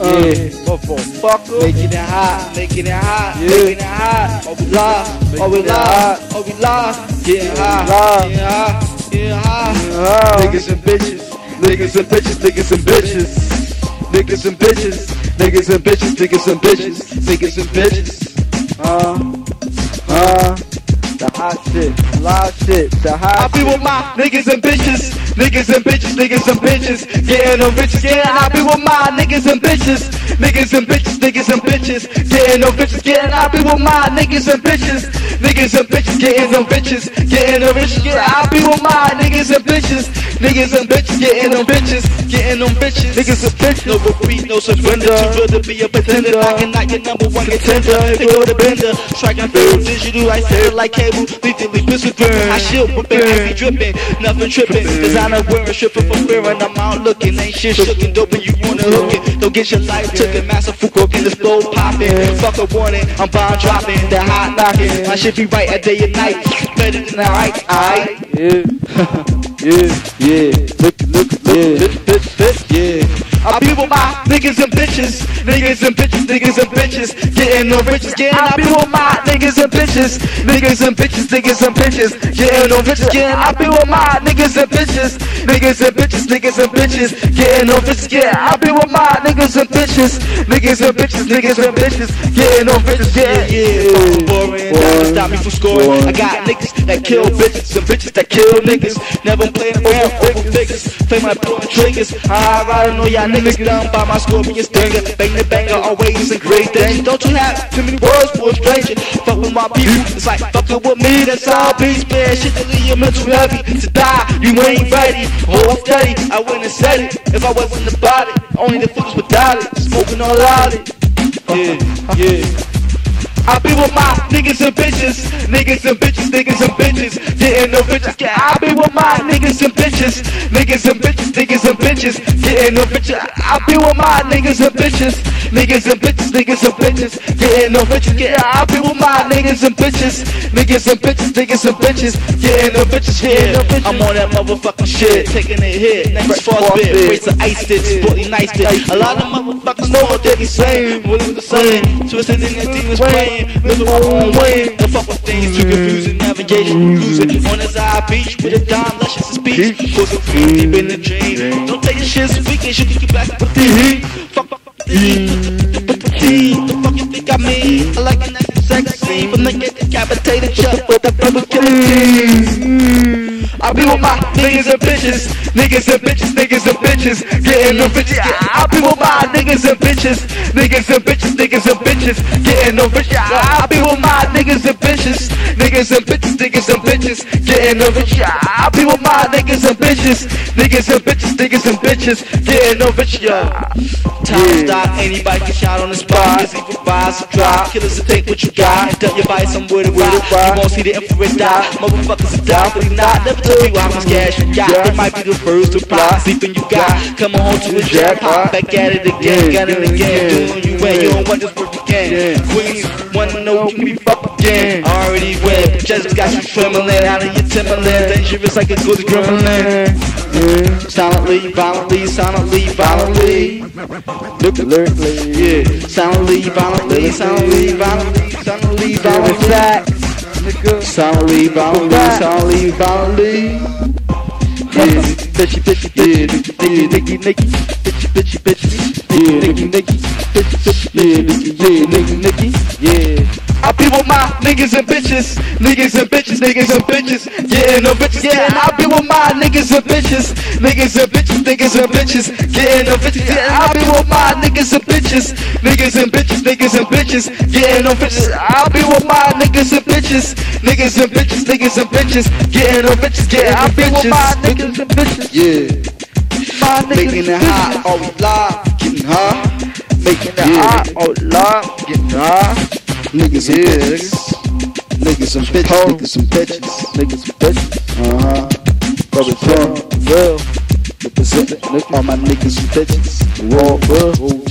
Yeah, motherfucker. Making it hot, making it hot, Yeah. making it hot. Oh we live, oh we live, oh we live. Getting live. getting high, getting. Uh, Niggas and bitches, niggas and bitches, niggas and bitches, niggas and bitches, niggas and bitches, niggas and bitches, niggas and bitches. uh, uh, hot shit, live shit, the I hot be with my niggas and bitches, niggas and bitches, niggas and bitches, getting them bitches, getting. I be with my niggas and bitches, niggas and bitches, niggas and bitches, getting them bitches, getting. I be with my niggas and bitches, niggas and bitches, getting them bitches, getting them bitches, getting. I be with my niggas and bitches, niggas and bitches, getting them bitches, getting them bitches, niggas and bitches. No retreat, no surrender, too good to be a pretender. I can knock your number one contender, take over the bender, Strike striking through digital, I say like cable, lethally pistol burn. I shield whipping, I be dripping, nothing tripping. Designer wearing, stripping for fear, and I'm out looking, ain't shit shooking, dope, and you wanna hook it. Don't get your life taken, massive Foucault in the flow popping. Fuck a warning, I'm bomb dropping, the hot knocking. I should be right at day and night, better than night, I. Yeah, yeah, yeah. Look, look, look, look, yeah. I be with my niggas and bitches, niggas and bitches, niggas and bitches, getting no riches, getting. I be with my niggas and bitches, niggas and bitches, niggas and bitches, getting no riches, getting. I be with my niggas and bitches, niggas and bitches, niggas and bitches, getting no riches, getting. I be with my niggas and bitches, niggas and bitches, niggas and bitches, getting no riches. Yeah, fucking boring, stop me from scoring. I got niggas that kill bitches and bitches that kill niggas. Never playing around over figures, play my pulling triggers. I ride know y'all niggas done by my scorpion stinger. Bang the banger, always in great danger. Don't you have too many words for a stranger? Fuck with my people, it's like fucking with me. That's all beats, man. Shit that leave your mental heavy. To die, you ain't ready. Oh, Hold steady, I wouldn't have said it if I wasn't about it. Only the fools without it, smoking all out it. Yeah, yeah. I be with my niggas and bitches, niggas and bitches, niggas and bitches, getting no bitches. Yeah, I be with my niggas and bitches, niggas and bitches, niggas and bitches, getting no bitches. I be with my niggas and bitches, niggas and bitches, niggas and bitches, getting no bitches. Yeah, I be with my niggas and bitches, niggas and bitches, niggas and bitches, getting no bitches. Yeah, I'm on that motherfucking shit, taking a hit. Next false bit, rates of ice it, sporty nice it. A lot of motherfuckers know what they be saying, what it was saying, twisted in their demons playing, living my own way. The fuck with things too confusing, navigation losing. On the side beach with a dime, luscious speech. Cause it's deep in the dream. Don't take your shit sweet, and you can get back with the. Fuck, fuck, fuck the. With the. The fuck you think I mean? I like a nice sex scene from the get decapitated shut with the killing team. I be with my niggas and bitches, niggas and bitches, niggas and bitches, getting no bitches. I be with my niggas and bitches, niggas and bitches, niggas and bitches, getting no bitches. I be with my niggas and bitches, niggas and bitches, niggas and bitches, getting no bitches. I be with my niggas and bitches, niggas and bitches, niggas and bitches, getting no bitches. Yeah. Time stop, anybody get shot on the spot. Niggas even buy some drop. Killers to take what you got and dump your body somewhere to ride. You won't see the infrared die. Motherfuckers are down, but they not. Never tell me how much cash you got. They might be the first to fly. Sleeping you got. Coming home to a jackpot. Back at it again, got it again. Doing you and you don't want this work again. Queens wanna know can be fucked again. Already wet, just got you trembling out of your Timberland. Dangerous like a good gremlin. Silently, violently, silently, violently. Look lyrically, Yeah, silently, violently, silently, violently, silently, violently. Facts. Silently, violently, silently, violently. Yeah, bitchy, bitchy, bitchy, nicky, nicky, nicky, bitchy, bitchy, bitchy, yeah, yeah, nicky, yeah, nicky, nicky, yeah. I be with my niggas and bitches, niggas and bitches, niggas and bitches, getting no bitches. Yeah, I be with my niggas and bitches, niggas and bitches, niggas and bitches, getting no bitches. Yeah, I be with my niggas and bitches, niggas and bitches, niggas and bitches, getting no bitches. I be with my niggas and bitches, niggas and bitches, niggas and bitches, getting no bitches. Yeah, I be with my niggas and bitches. Yeah, my niggas making it hot, all we live, getting hot, making hot, all live, getting hot. Niggas and bitches. Niggas and bitches. Niggas and bitches. Niggas and bitches. Uh huh. Brother John, real. Representing all my niggas and bitches. Raw, real.